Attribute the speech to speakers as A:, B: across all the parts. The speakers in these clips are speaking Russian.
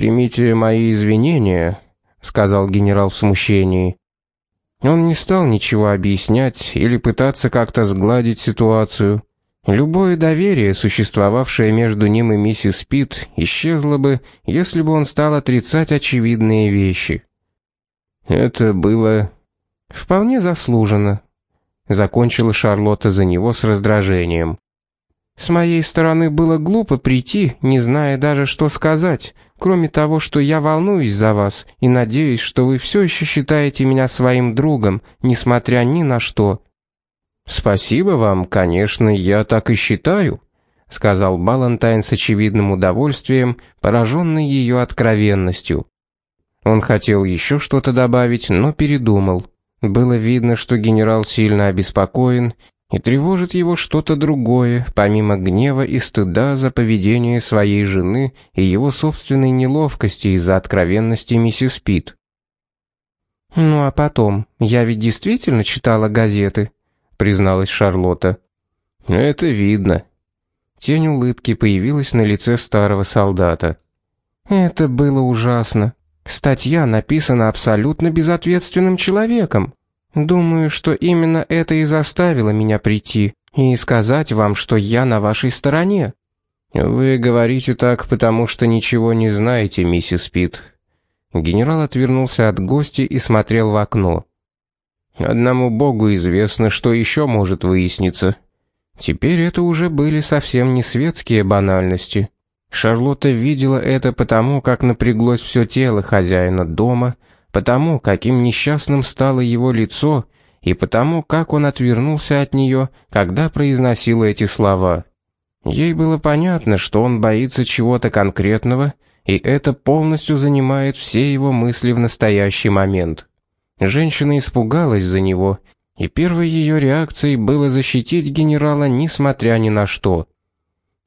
A: «Примите мои извинения», — сказал генерал в смущении. Он не стал ничего объяснять или пытаться как-то сгладить ситуацию. Любое доверие, существовавшее между ним и миссис Пит, исчезло бы, если бы он стал отрицать очевидные вещи. Это было вполне заслуженно, закончила Шарлотта за него с раздражением. С моей стороны было глупо прийти, не зная даже, что сказать, кроме того, что я волнуюсь за вас и надеюсь, что вы все еще считаете меня своим другом, несмотря ни на что. Спасибо вам, конечно, я так и считаю, сказал Балантайн с очевидным удовольствием, пораженный ее откровенностью. Он хотел еще что-то добавить, но передумал. Было видно, что генерал сильно обеспокоен и тревожит его что-то другое, помимо гнева и стыда за поведение своей жены и его собственной неловкости из-за откровенности миссис Пит. «Ну а потом, я ведь действительно читала газеты», — призналась Шарлотта. «Это видно». Тень улыбки появилась на лице старого солдата. «Это было ужасно. Статья написана абсолютно безответственным человеком. Думаю, что именно это и заставило меня прийти и сказать вам, что я на вашей стороне. Вы говорите так, потому что ничего не знаете, миссис Пит. Генерал отвернулся от гостя и смотрел в окно. Одному богу известно, что еще может выясниться. Теперь это уже были совсем не светские банальности. Шарлотта видела это потому, как напряглось все тело хозяина дома, потому, каким несчастным стало его лицо, и потому, как он отвернулся от нее, когда произносил эти слова. Ей было понятно, что он боится чего-то конкретного, и это полностью занимает все его мысли в настоящий момент. Женщина испугалась за него, и первой ее реакцией было защитить генерала несмотря ни на что.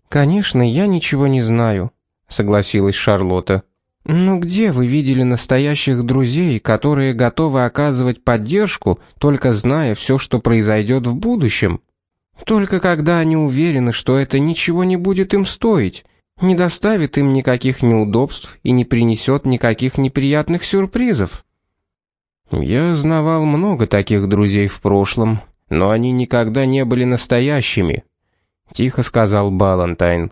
A: «Конечно, я ничего не знаю», — согласилась Шарлотта. «Ну где вы видели настоящих друзей, которые готовы оказывать поддержку, только зная все, что произойдет в будущем? Только когда они уверены, что это ничего не будет им стоить, не доставит им никаких неудобств и не принесет никаких неприятных сюрпризов». «Я знавал много таких друзей в прошлом, но они никогда не были настоящими», — тихо сказал Балантайн.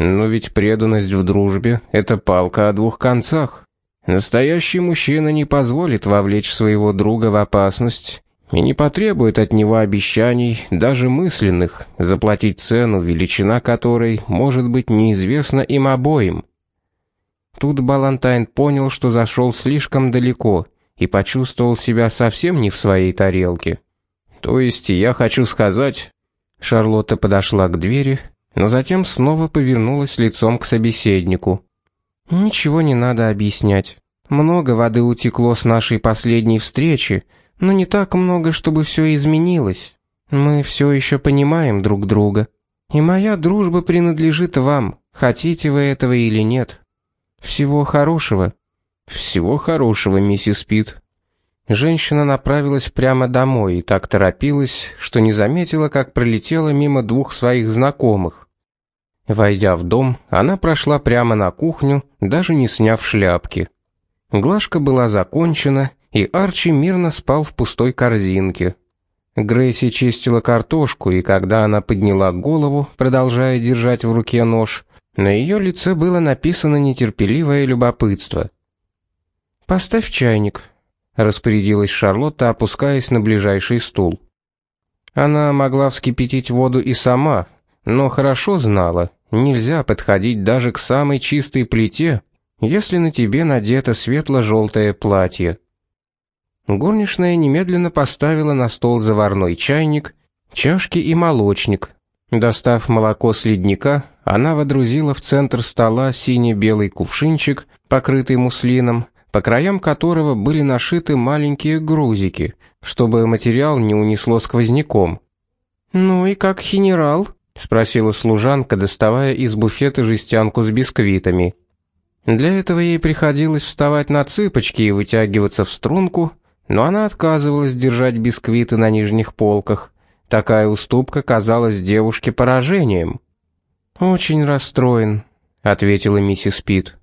A: Но ведь преданность в дружбе — это палка о двух концах. Настоящий мужчина не позволит вовлечь своего друга в опасность и не потребует от него обещаний, даже мысленных, заплатить цену, величина которой может быть неизвестна им обоим. Тут Балантайн понял, что зашел слишком далеко и почувствовал себя совсем не в своей тарелке. То есть я хочу сказать, Шарлотта подошла к двери, но затем снова повернулась лицом к собеседнику. Ничего не надо объяснять. Много воды утекло с нашей последней встречи, но не так много, чтобы все изменилось. Мы все еще понимаем друг друга. И моя дружба принадлежит вам, хотите вы этого или нет. Всего хорошего. Всего хорошего, миссис Пит. Женщина направилась прямо домой и так торопилась, что не заметила, как пролетела мимо двух своих знакомых. Войдя в дом, она прошла прямо на кухню, даже не сняв шляпки. Глажка была закончена, и Арчи мирно спал в пустой корзинке. Грейси чистила картошку, и когда она подняла голову, продолжая держать в руке нож, на ее лице было написано нетерпеливое любопытство. «Поставь чайник», — распорядилась Шарлотта, опускаясь на ближайший стул. Она могла вскипятить воду и сама, но хорошо знала, Нельзя подходить даже к самой чистой плите, если на тебе надето светло-желтое платье. Горничная немедленно поставила на стол заварной чайник, чашки и молочник. Достав молоко с ледника, она водрузила в центр стола сине-белый кувшинчик, покрытый муслином, по краям которого были нашиты маленькие грузики, чтобы материал не унесло сквозняком. «Ну и как генерал?» Спросила служанка, доставая из буфета жестянку с бисквитами. Для этого ей приходилось вставать на цыпочки и вытягиваться в струнку, но она отказывалась держать бисквиты на нижних полках. Такая уступка казалась девушке поражением. «Очень расстроен», — ответила миссис Пит.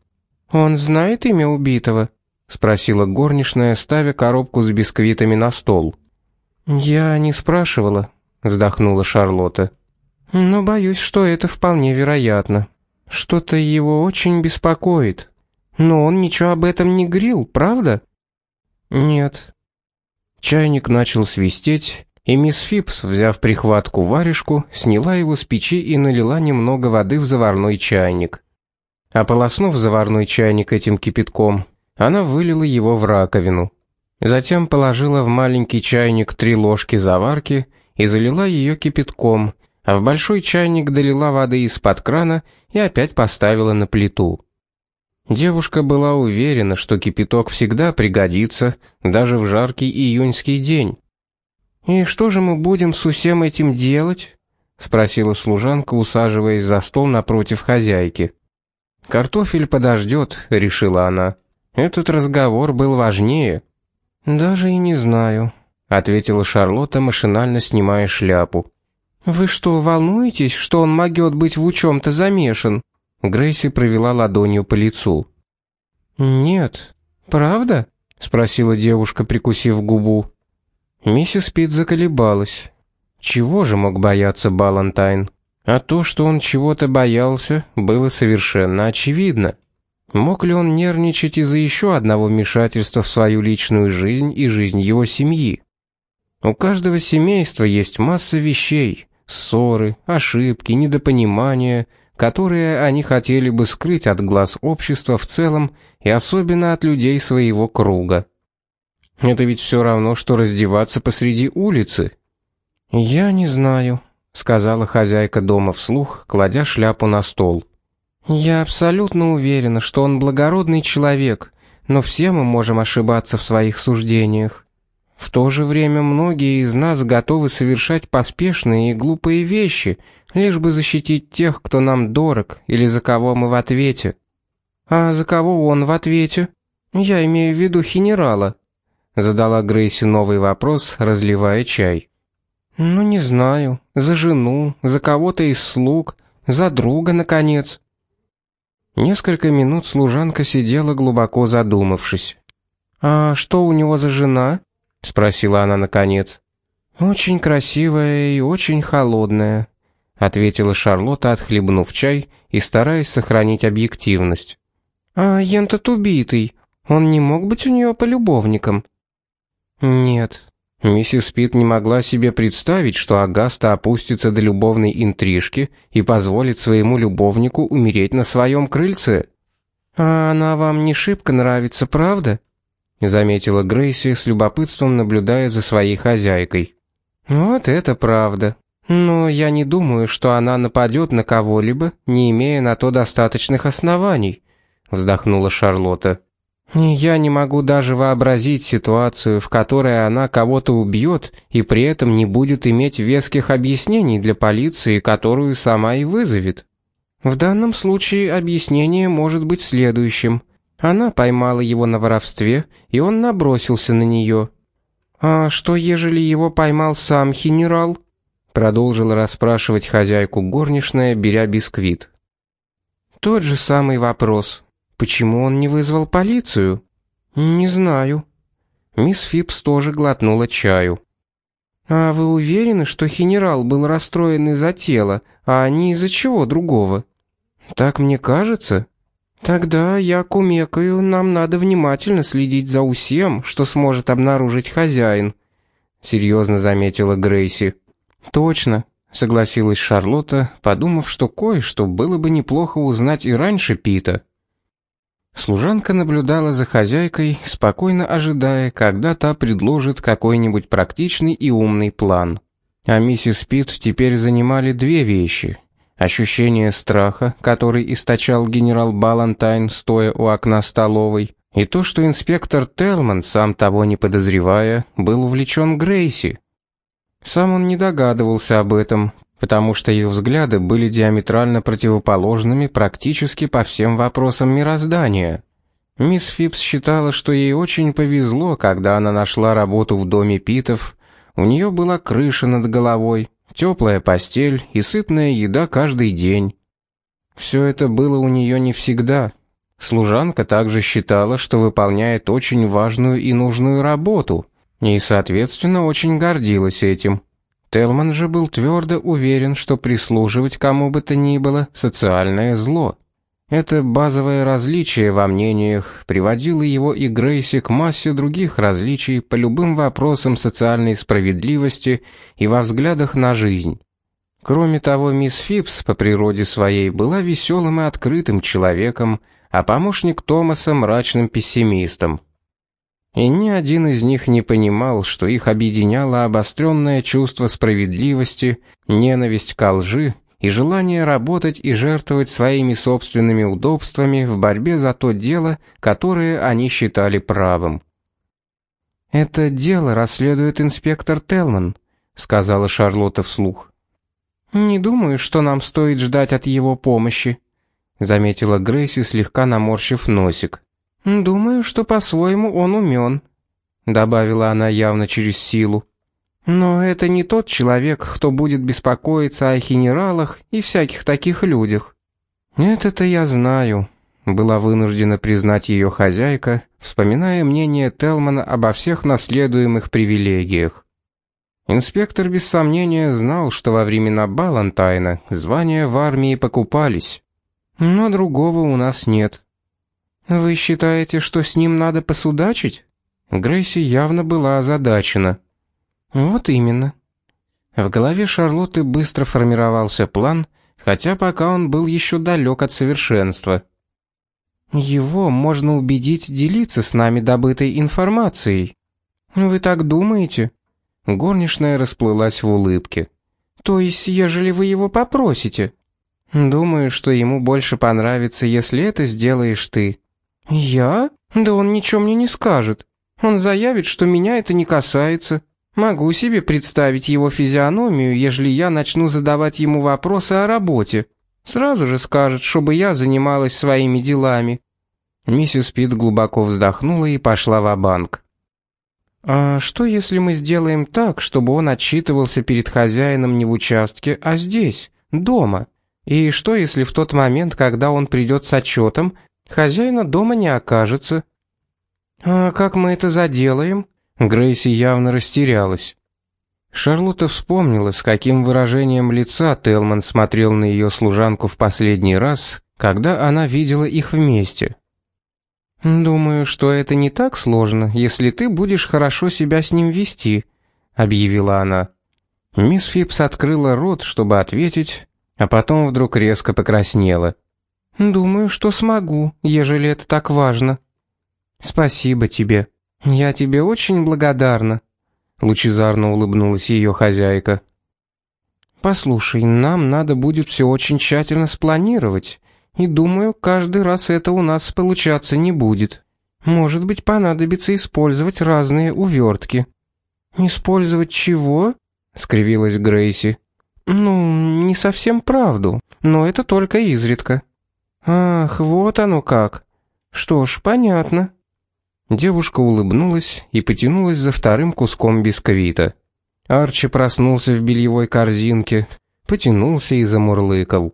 A: «Он знает имя убитого?» — спросила горничная, ставя коробку с бисквитами на стол. «Я не спрашивала», — вздохнула Шарлотта. «Но боюсь, что это вполне вероятно. Что-то его очень беспокоит. Но он ничего об этом не грил, правда?» «Нет». Чайник начал свистеть, и мисс Фипс, взяв прихватку варежку, сняла его с печи и налила немного воды в заварной чайник. Ополоснув заварной чайник этим кипятком, она вылила его в раковину. Затем положила в маленький чайник три ложки заварки и залила ее кипятком, а в большой чайник долила воды из-под крана и опять поставила на плиту. Девушка была уверена, что кипяток всегда пригодится, даже в жаркий июньский день. «И что же мы будем с всем этим делать?» — спросила служанка, усаживаясь за стол напротив хозяйки. «Картофель подождет», — решила она. «Этот разговор был важнее». «Даже и не знаю», — ответила Шарлотта, машинально снимая шляпу. «Вы что, волнуетесь, что он могет быть в чем-то замешан?» Грейси провела ладонью по лицу. «Нет. Правда?» — спросила девушка, прикусив губу. Миссис Пит заколебалась. Чего же мог бояться Балантайн? А то, что он чего-то боялся, было совершенно очевидно. Мог ли он нервничать из-за еще одного вмешательства в свою личную жизнь и жизнь его семьи? У каждого семейства есть масса вещей, ссоры, ошибки, недопонимания, которые они хотели бы скрыть от глаз общества в целом и особенно от людей своего круга. Это ведь все равно, что раздеваться посреди улицы. «Я не знаю», сказала хозяйка дома вслух, кладя шляпу на стол. Я абсолютно уверена, что он благородный человек, но все мы можем ошибаться в своих суждениях. В то же время многие из нас готовы совершать поспешные и глупые вещи, лишь бы защитить тех, кто нам дорог или за кого мы в ответе. А за кого он в ответе? Я имею в виду генерала. Задала Грейси новый вопрос, разливая чай. Ну не знаю, за жену, за кого-то из слуг, за друга наконец. Несколько минут служанка сидела глубоко задумавшись. А что у него за жена? Спросила она наконец. Очень красивая и очень холодная, ответила Шарлотта, отхлебнув чай и стараясь сохранить объективность. А Ентот убитый, он не мог быть у нее полюбовником? Нет, Миссис Пит не могла себе представить, что Агаста опустится до любовной интрижки и позволит своему любовнику умереть на своем крыльце. «А она вам не шибко нравится, правда?» — заметила Грейси с любопытством, наблюдая за своей хозяйкой. «Вот это правда. Но я не думаю, что она нападет на кого-либо, не имея на то достаточных оснований», — вздохнула Шарлотта. Я не могу даже вообразить ситуацию, в которой она кого-то убьет и при этом не будет иметь веских объяснений для полиции, которую сама и вызовет. В данном случае объяснение может быть следующим. Она поймала его на воровстве, и он набросился на нее. А что, ежели его поймал сам генерал? Продолжила расспрашивать хозяйку горничная, беря бисквит. Тот же самый вопрос. Почему он не вызвал полицию? Не знаю. Мисс Фипс тоже глотнула чаю. А вы уверены, что генерал был расстроен из-за тела, а не из-за чего другого? Так мне кажется. Тогда я кумекаю, нам надо внимательно следить за усем, что сможет обнаружить хозяин, серьезно заметила Грейси. Точно, согласилась Шарлотта, подумав, что кое-что было бы неплохо узнать и раньше Пита. Служанка наблюдала за хозяйкой, спокойно ожидая, когда та предложит какой-нибудь практичный и умный план. А миссис Питт теперь занимали две вещи: ощущение страха, который источал генерал Балантайн, стоя у окна столовой, и то, что инспектор Телман, сам того не подозревая, был увлечен Грейси. Сам он не догадывался об этом, потому что их взгляды были диаметрально противоположными практически по всем вопросам мироздания. Мисс Фипс считала, что ей очень повезло, когда она нашла работу в доме Питов. У нее была крыша над головой, теплая постель и сытная еда каждый день. Все это было у нее не всегда. Служанка также считала, что выполняет очень важную и нужную работу, и, соответственно, очень гордилась этим. Телман же был твердо уверен, что прислуживать кому бы то ни было – социальное зло. Это базовое различие во мнениях приводило его и Грейси к массе других различий по любым вопросам социальной справедливости и во взглядах на жизнь. Кроме того, мисс Фипс по природе своей была веселым и открытым человеком, а помощник Томаса мрачным пессимистом. И ни один из них не понимал, что их объединяло обостренное чувство справедливости, ненависть к лжи и желание работать и жертвовать своими собственными удобствами в борьбе за то дело, которое они считали правым. «Это дело расследует инспектор Телман», — сказала Шарлотта вслух. «Не думаю, что нам стоит ждать от его помощи», — заметила Грейси, слегка наморщив носик. «Думаю, что по-своему он умен», — добавила она явно через силу. «Но это не тот человек, кто будет беспокоиться о генералах и всяких таких людях». «Это-то я знаю», — была вынуждена признать ее хозяйка, вспоминая мнение Телмана обо всех наследуемых привилегиях. Инспектор без сомнения знал, что во времена Балантайна звания в армии покупались. Но другого у нас нет. Вы считаете, что с ним надо посудачить? Грейси явно была озадачена. Вот именно. В голове Шарлотты быстро формировался план, хотя пока он был еще далек от совершенства. Его можно убедить делиться с нами добытой информацией. Вы так думаете? Горничная расплылась в улыбке. То есть, ежели вы его попросите? Думаю, что ему больше понравится, если это сделаешь ты. «Я? Да он ничего мне не скажет. Он заявит, что меня это не касается. Могу себе представить его физиономию, ежели я начну задавать ему вопросы о работе. Сразу же скажет, чтобы я занималась своими делами». Миссис Пит глубоко вздохнула и пошла в банк «А что, если мы сделаем так, чтобы он отчитывался перед хозяином не в участке, а здесь, дома? И что, если в тот момент, когда он придет с отчетом, Хозяина дома не окажется. А как мы это заделаем? Грейси явно растерялась. Шарлотта вспомнила, с каким выражением лица Телман смотрел на ее служанку в последний раз, когда она видела их вместе. «Думаю, что это не так сложно, если ты будешь хорошо себя с ним вести», — объявила она. Мисс Фипс открыла рот, чтобы ответить, а потом вдруг резко покраснела. «Думаю, что смогу, ежели это так важно». «Спасибо тебе. Я тебе очень благодарна», — лучезарно улыбнулась ее хозяйка. «Послушай, нам надо будет все очень тщательно спланировать, и думаю, каждый раз это у нас получаться не будет. Может быть, понадобится использовать разные увертки». «Использовать чего?» — скривилась Грейси. «Ну, не совсем правду, но это только изредка». «Ах, вот оно как. Что ж, понятно». Девушка улыбнулась и потянулась за вторым куском бисквита. Арчи проснулся в бельевой корзинке, потянулся и замурлыкал.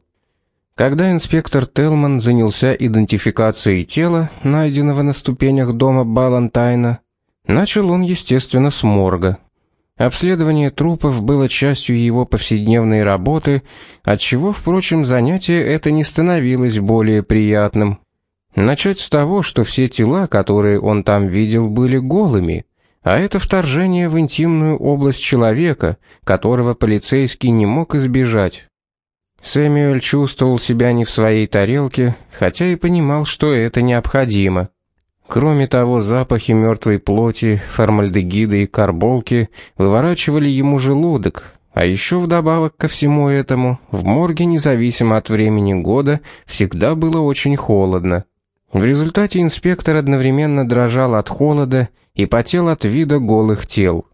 A: Когда инспектор Телман занялся идентификацией тела, найденного на ступенях дома Балантайна, начал он, естественно, с морга. Обследование трупов было частью его повседневной работы, отчего, впрочем, занятие это не становилось более приятным. Начать с того, что все тела, которые он там видел, были голыми, а это вторжение в интимную область человека, которого полицейский не мог избежать. Сэмюэль чувствовал себя не в своей тарелке, хотя и понимал, что это необходимо. Кроме того, запахи мертвой плоти, формальдегида и карболки выворачивали ему желудок, а еще вдобавок ко всему этому, в морге, независимо от времени года, всегда было очень холодно. В результате инспектор одновременно дрожал от холода и потел от вида голых тел.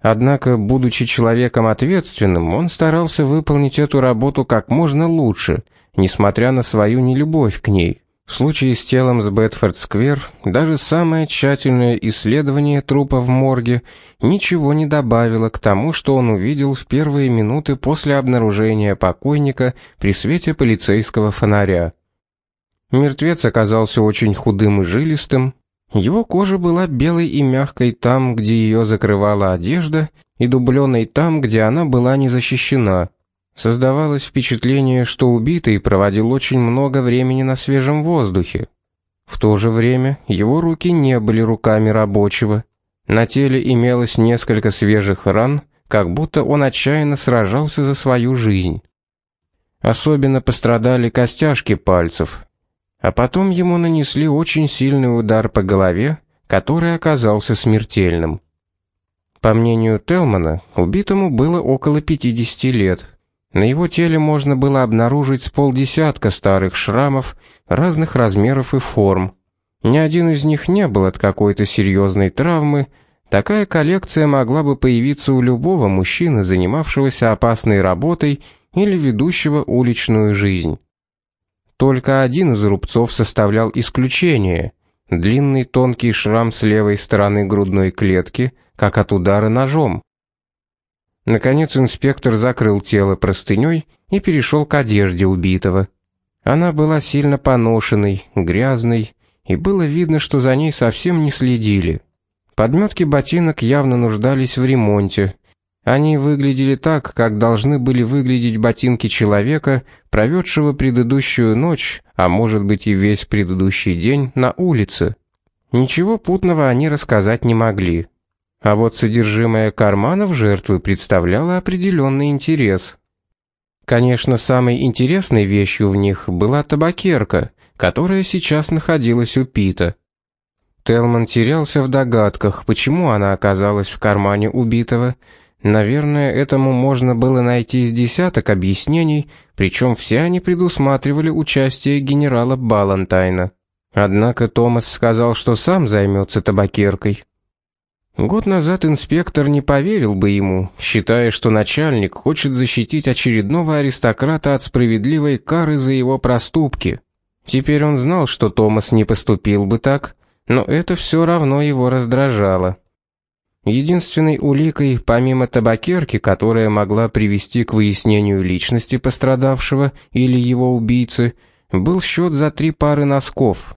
A: Однако, будучи человеком ответственным, он старался выполнить эту работу как можно лучше, несмотря на свою нелюбовь к ней. В случае с телом с Бетфорд-сквер даже самое тщательное исследование трупа в морге ничего не добавило к тому, что он увидел в первые минуты после обнаружения покойника при свете полицейского фонаря. Мертвец оказался очень худым и жилистым. Его кожа была белой и мягкой там, где ее закрывала одежда, и дубленой там, где она была не защищена. Создавалось впечатление, что убитый проводил очень много времени на свежем воздухе. В то же время его руки не были руками рабочего. На теле имелось несколько свежих ран, как будто он отчаянно сражался за свою жизнь. Особенно пострадали костяшки пальцев. А потом ему нанесли очень сильный удар по голове, который оказался смертельным. По мнению Телмана, убитому было около 50 лет. На его теле можно было обнаружить с полдесятка старых шрамов разных размеров и форм. Ни один из них не был от какой-то серьезной травмы. Такая коллекция могла бы появиться у любого мужчины, занимавшегося опасной работой или ведущего уличную жизнь. Только один из рубцов составлял исключение. Длинный тонкий шрам с левой стороны грудной клетки, как от удара ножом. Наконец инспектор закрыл тело простыней и перешел к одежде убитого. Она была сильно поношенной, грязной, и было видно, что за ней совсем не следили. Подметки ботинок явно нуждались в ремонте. Они выглядели так, как должны были выглядеть ботинки человека, проведшего предыдущую ночь, а может быть и весь предыдущий день на улице. Ничего путного они рассказать не могли. А вот содержимое карманов жертвы представляло определенный интерес. Конечно, самой интересной вещью в них была табакерка, которая сейчас находилась у Пита. Телман терялся в догадках, почему она оказалась в кармане убитого. Наверное, этому можно было найти из десяток объяснений, причем все они предусматривали участие генерала Балантайна. Однако Томас сказал, что сам займется табакеркой. Год назад инспектор не поверил бы ему, считая, что начальник хочет защитить очередного аристократа от справедливой кары за его проступки. Теперь он знал, что Томас не поступил бы так, но это все равно его раздражало. Единственной уликой, помимо табакерки, которая могла привести к выяснению личности пострадавшего или его убийцы, был счет за три пары носков.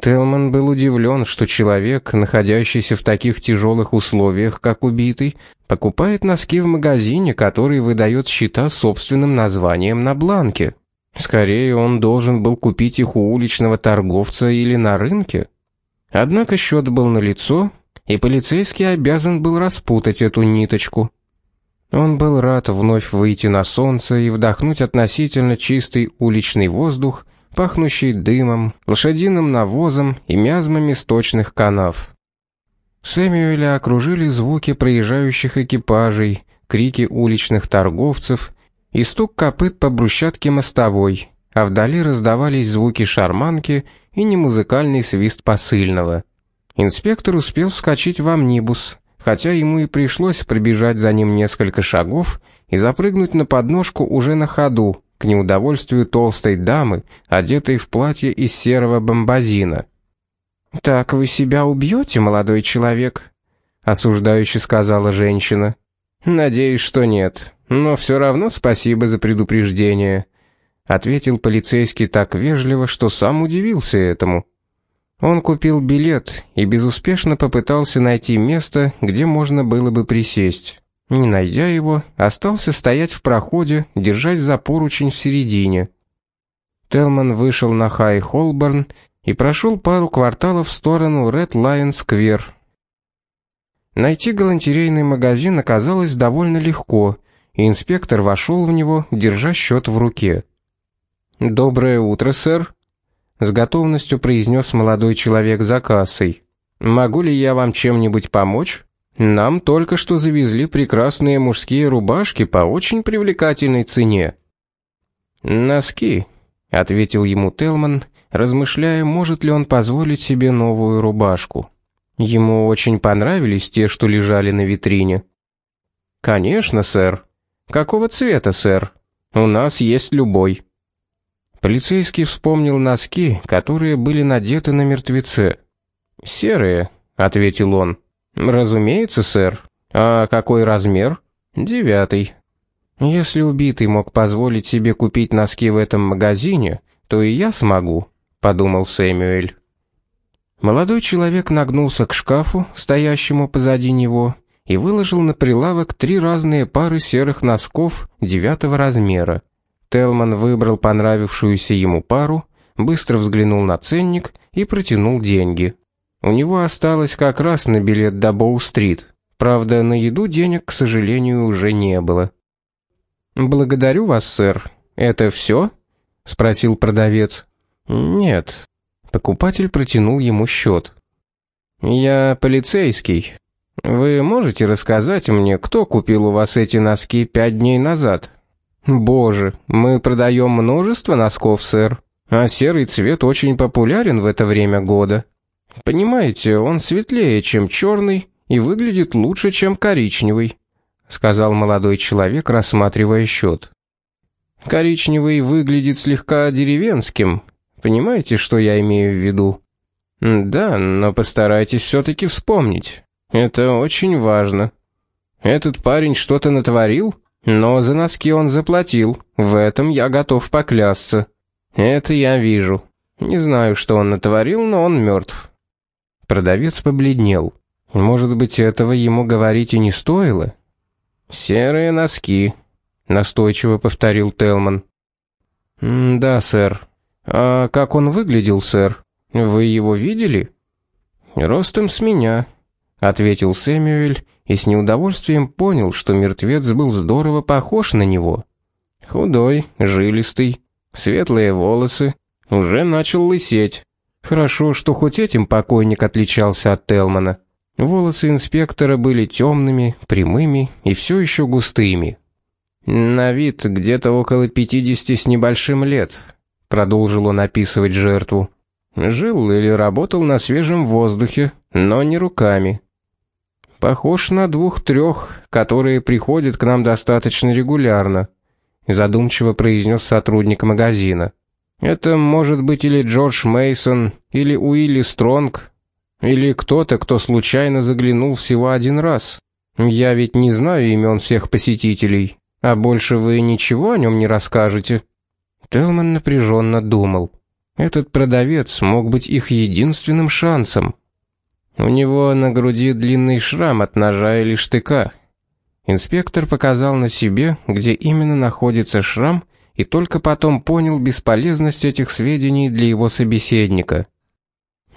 A: Телман был удивлен, что человек, находящийся в таких тяжелых условиях, как убитый, покупает носки в магазине, который выдает счета собственным названием на бланке. Скорее, он должен был купить их у уличного торговца или на рынке. Однако счет был налицо, и полицейский обязан был распутать эту ниточку. Он был рад вновь выйти на солнце и вдохнуть относительно чистый уличный воздух, пахнущий дымом, лошадиным навозом и миазмами сточных канав. Сэмюэля окружили звуки проезжающих экипажей, крики уличных торговцев и стук копыт по брусчатке мостовой, а вдали раздавались звуки шарманки и немузыкальный свист посыльного. Инспектор успел вскочить в амнибус, хотя ему и пришлось пробежать за ним несколько шагов и запрыгнуть на подножку уже на ходу, к неудовольствию толстой дамы, одетой в платье из серого бомбазина. «Так вы себя убьете, молодой человек?» — осуждающе сказала женщина. «Надеюсь, что нет, но все равно спасибо за предупреждение», — ответил полицейский так вежливо, что сам удивился этому. Он купил билет и безуспешно попытался найти место, где можно было бы присесть. Не найдя его, остался стоять в проходе, держась за поручень в середине. Телман вышел на Хай-Холборн и прошел пару кварталов в сторону Ред Лайон Сквер. Найти галантерейный магазин оказалось довольно легко, и инспектор вошел в него, держа счет в руке. «Доброе утро, сэр», — с готовностью произнес молодой человек за кассой. «Могу ли я вам чем-нибудь помочь?» Нам только что завезли прекрасные мужские рубашки по очень привлекательной цене. Носки, ответил ему Телман, размышляя, может ли он позволить себе новую рубашку. Ему очень понравились те, что лежали на витрине. Конечно, сэр. Какого цвета, сэр? У нас есть любой. Полицейский вспомнил носки, которые были надеты на мертвеце. Серые, ответил он. Разумеется, сэр. А какой размер? Девятый. Если убитый мог позволить себе купить носки в этом магазине, то и я смогу, подумал Сэмюэль. Молодой человек нагнулся к шкафу, стоящему позади него, и выложил на прилавок три разные пары серых носков девятого размера. Телман выбрал понравившуюся ему пару, быстро взглянул на ценник и протянул деньги. У него осталось как раз на билет до Боу-стрит. Правда, на еду денег, к сожалению, уже не было. Благодарю вас, сэр. Это все? спросил продавец. Нет. Покупатель протянул ему счет. Я полицейский. Вы можете рассказать мне, кто купил у вас эти носки пять дней назад? Боже, мы продаем множество носков, сэр. А серый цвет очень популярен в это время года. Понимаете, он светлее, чем черный, и выглядит лучше, чем коричневый, сказал молодой человек, рассматривая счет. Коричневый выглядит слегка деревенским. Понимаете, что я имею в виду? Да, но постарайтесь все таки вспомнить. Это очень важно. Этот парень что-то натворил, но за носки он заплатил. В этом я готов поклясться. Это я вижу. Не знаю, что он натворил, но он мертв. Продавец побледнел. Может быть, этого ему говорить и не стоило? Серые носки, настойчиво повторил Телман. «Да, сэр. А как он выглядел, сэр? Вы его видели?» «Ростом с меня», — ответил Сэмюэль и с неудовольствием понял, что мертвец был здорово похож на него. Худой, жилистый, светлые волосы, уже начал лысеть. Хорошо, что хоть этим покойник отличался от Телмана. Волосы инспектора были темными, прямыми и все еще густыми. На вид где-то около пятидесяти с небольшим лет, продолжил он описывать жертву. Жил или работал на свежем воздухе, но не руками. Похож на двух-трех, которые приходят к нам достаточно регулярно, задумчиво произнес сотрудник магазина. Это может быть или Джордж Мейсон, или Уилли Стронг, или кто-то, кто случайно заглянул всего один раз. Я ведь не знаю имен всех посетителей, а больше вы ничего о нем не расскажете. Телман напряженно думал. Этот продавец мог быть их единственным шансом. У него на груди длинный шрам от ножа или штыка. Инспектор показал на себе, где именно находится шрам, и только потом понял бесполезность этих сведений для его собеседника.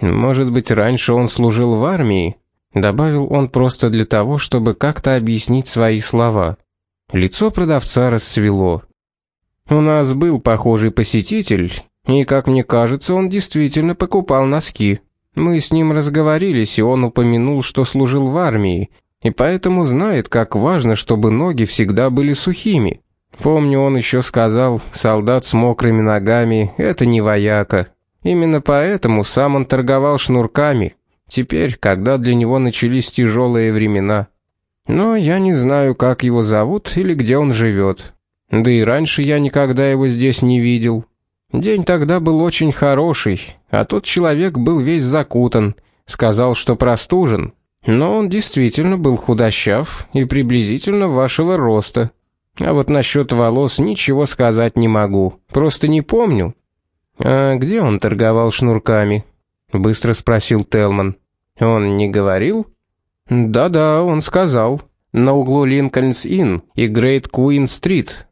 A: Может быть, раньше он служил в армии, добавил он просто для того, чтобы как-то объяснить свои слова. Лицо продавца расцвело. У нас был похожий посетитель, и, как мне кажется, он действительно покупал носки. Мы с ним разговорились, и он упомянул, что служил в армии, и поэтому знает, как важно, чтобы ноги всегда были сухими. Помню, он еще сказал, солдат с мокрыми ногами — это не вояка. Именно поэтому сам он торговал шнурками. Теперь, когда для него начались тяжелые времена. Но я не знаю, как его зовут или где он живет. Да и раньше я никогда его здесь не видел. День тогда был очень хороший, а тот человек был весь закутан, сказал, что простужен. Но он действительно был худощав и приблизительно вашего роста. А вот насчет волос ничего сказать не могу. Просто не помню. А где он торговал шнурками? быстро спросил Телман. Он не говорил? Да-да, он сказал. На углу Линкольнс-Инн и Грейт Куин-стрит.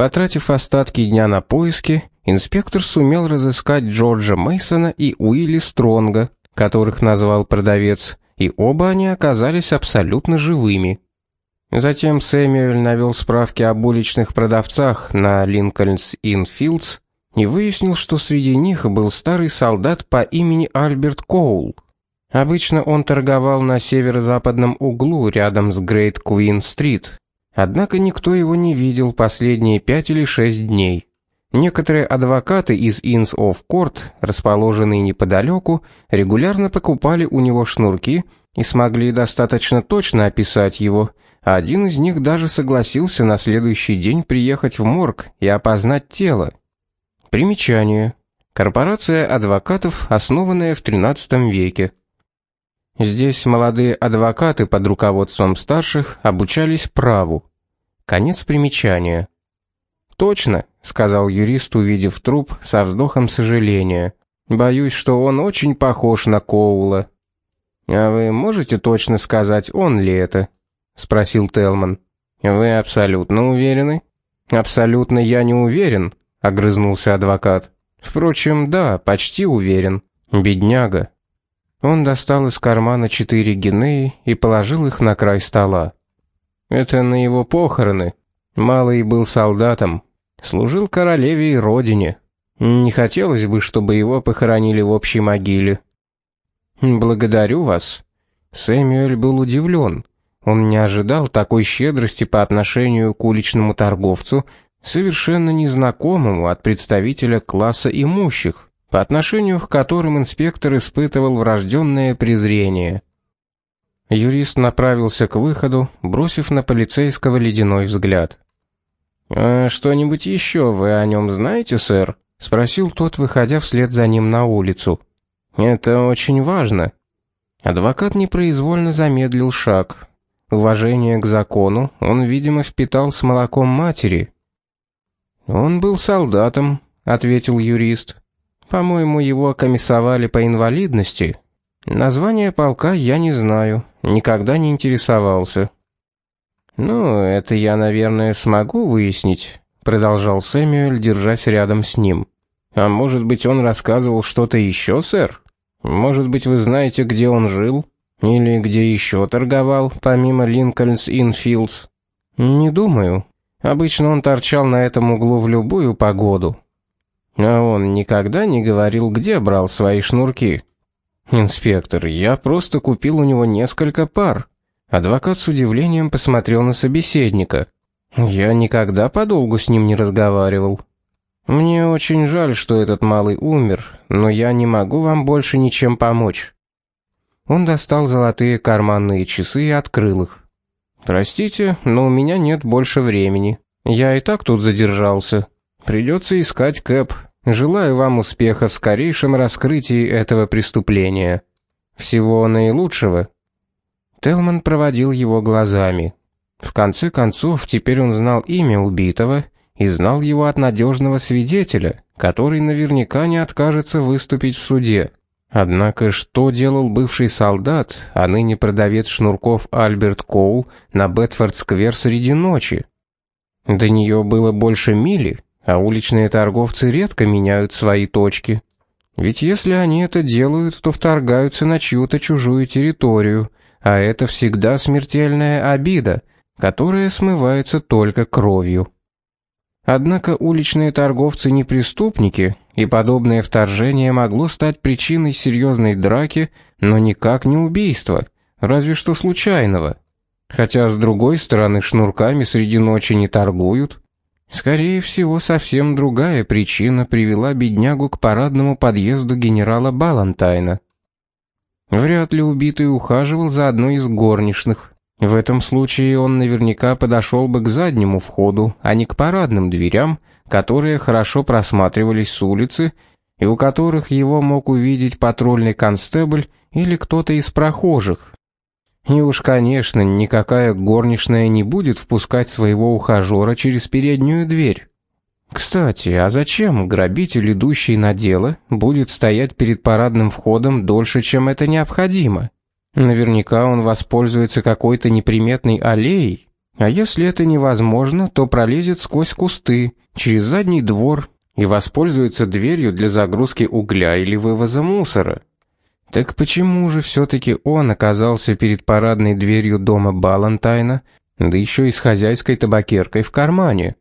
A: Потратив остатки дня на поиски, инспектор сумел разыскать Джорджа Мейсона и Уилли Стронга, которых назвал продавец, и оба они оказались абсолютно живыми. Затем Сэмюэль навел справки об уличных продавцах на Линкольнс Инн Филдс и выяснил, что среди них был старый солдат по имени Альберт Коул. Обычно он торговал на северо-западном углу рядом с Грейт Куин-стрит. Однако никто его не видел последние пять или шесть дней. Некоторые адвокаты из Inns of Court, расположенные неподалеку, регулярно покупали у него шнурки и смогли достаточно точно описать его, а один из них даже согласился на следующий день приехать в морг и опознать тело. Примечание. Корпорация адвокатов, основанная в XIII веке. Здесь молодые адвокаты под руководством старших обучались праву. Конец примечания. Точно, сказал юрист, увидев труп со вздохом сожаления. Боюсь, что он очень похож на Коула. А вы можете точно сказать, он ли это? спросил Телман. Вы абсолютно уверены? Абсолютно я не уверен, огрызнулся адвокат. Впрочем, да, почти уверен. Бедняга. Он достал из кармана четыре гинеи и положил их на край стола. Это на его похороны. Малый был солдатом, служил королеве и родине. Не хотелось бы, чтобы его похоронили в общей могиле. Благодарю вас. Сэмюэль был удивлен. Он не ожидал такой щедрости по отношению к уличному торговцу, совершенно незнакомому от представителя класса имущих, по отношению к которым инспектор испытывал врожденное презрение. Юрист направился к выходу, бросив на полицейского ледяной взгляд. «А что-нибудь еще вы о нем знаете, сэр?» — спросил тот, выходя вслед за ним на улицу. «Это очень важно». Адвокат непроизвольно замедлил шаг. Уважение к закону он, видимо, впитал с молоком матери. «Он был солдатом», — ответил юрист. «По-моему, его комиссовали по инвалидности. Название полка я не знаю, никогда не интересовался». «Ну, это я, наверное, смогу выяснить», — продолжал Сэмюэль, держась рядом с ним. «А может быть, он рассказывал что-то еще, сэр? Может быть, вы знаете, где он жил? Или где еще торговал, помимо Линкольнс Инфилдс?» «Не думаю. Обычно он торчал на этом углу в любую погоду». «А он никогда не говорил, где брал свои шнурки?» «Инспектор, я просто купил у него несколько пар. Адвокат с удивлением посмотрел на собеседника. Я никогда подолгу с ним не разговаривал. Мне очень жаль, что этот малый умер, но я не могу вам больше ничем помочь. Он достал золотые карманные часы и открыл их. Простите, но у меня нет больше времени. Я и так тут задержался. Придется искать Кэп. Желаю вам успеха в скорейшем раскрытии этого преступления. Всего наилучшего. Телман проводил его глазами. В конце концов, теперь он знал имя убитого и знал его от надежного свидетеля, который наверняка не откажется выступить в суде. Однако что делал бывший солдат, а ныне продавец шнурков Альберт Коул на Бетфорд-сквер среди ночи? До нее было больше мили, а уличные торговцы редко меняют свои точки. Ведь если они это делают, то вторгаются на чью-то чужую территорию, а это всегда смертельная обида, которая смывается только кровью. Однако уличные торговцы не преступники, и подобное вторжение могло стать причиной серьезной драки, но никак не убийства, разве что случайного. Хотя с другой стороны, шнурками среди ночи не торгуют. Скорее всего, совсем другая причина привела беднягу к парадному подъезду генерала Балантайна. Вряд ли убитый ухаживал за одной из горничных. В этом случае он наверняка подошел бы к заднему входу, а не к парадным дверям, которые хорошо просматривались с улицы и у которых его мог увидеть патрульный констебль или кто-то из прохожих. И уж, конечно, никакая горничная не будет впускать своего ухажера через переднюю дверь. Кстати, а зачем грабитель, идущий на дело, будет стоять перед парадным входом дольше, чем это необходимо? Наверняка он воспользуется какой-то неприметной аллеей, а если это невозможно, то пролезет сквозь кусты, через задний двор и воспользуется дверью для загрузки угля или вывоза мусора. Так почему же все-таки он оказался перед парадной дверью дома Балантайна, да еще и с хозяйской табакеркой в кармане?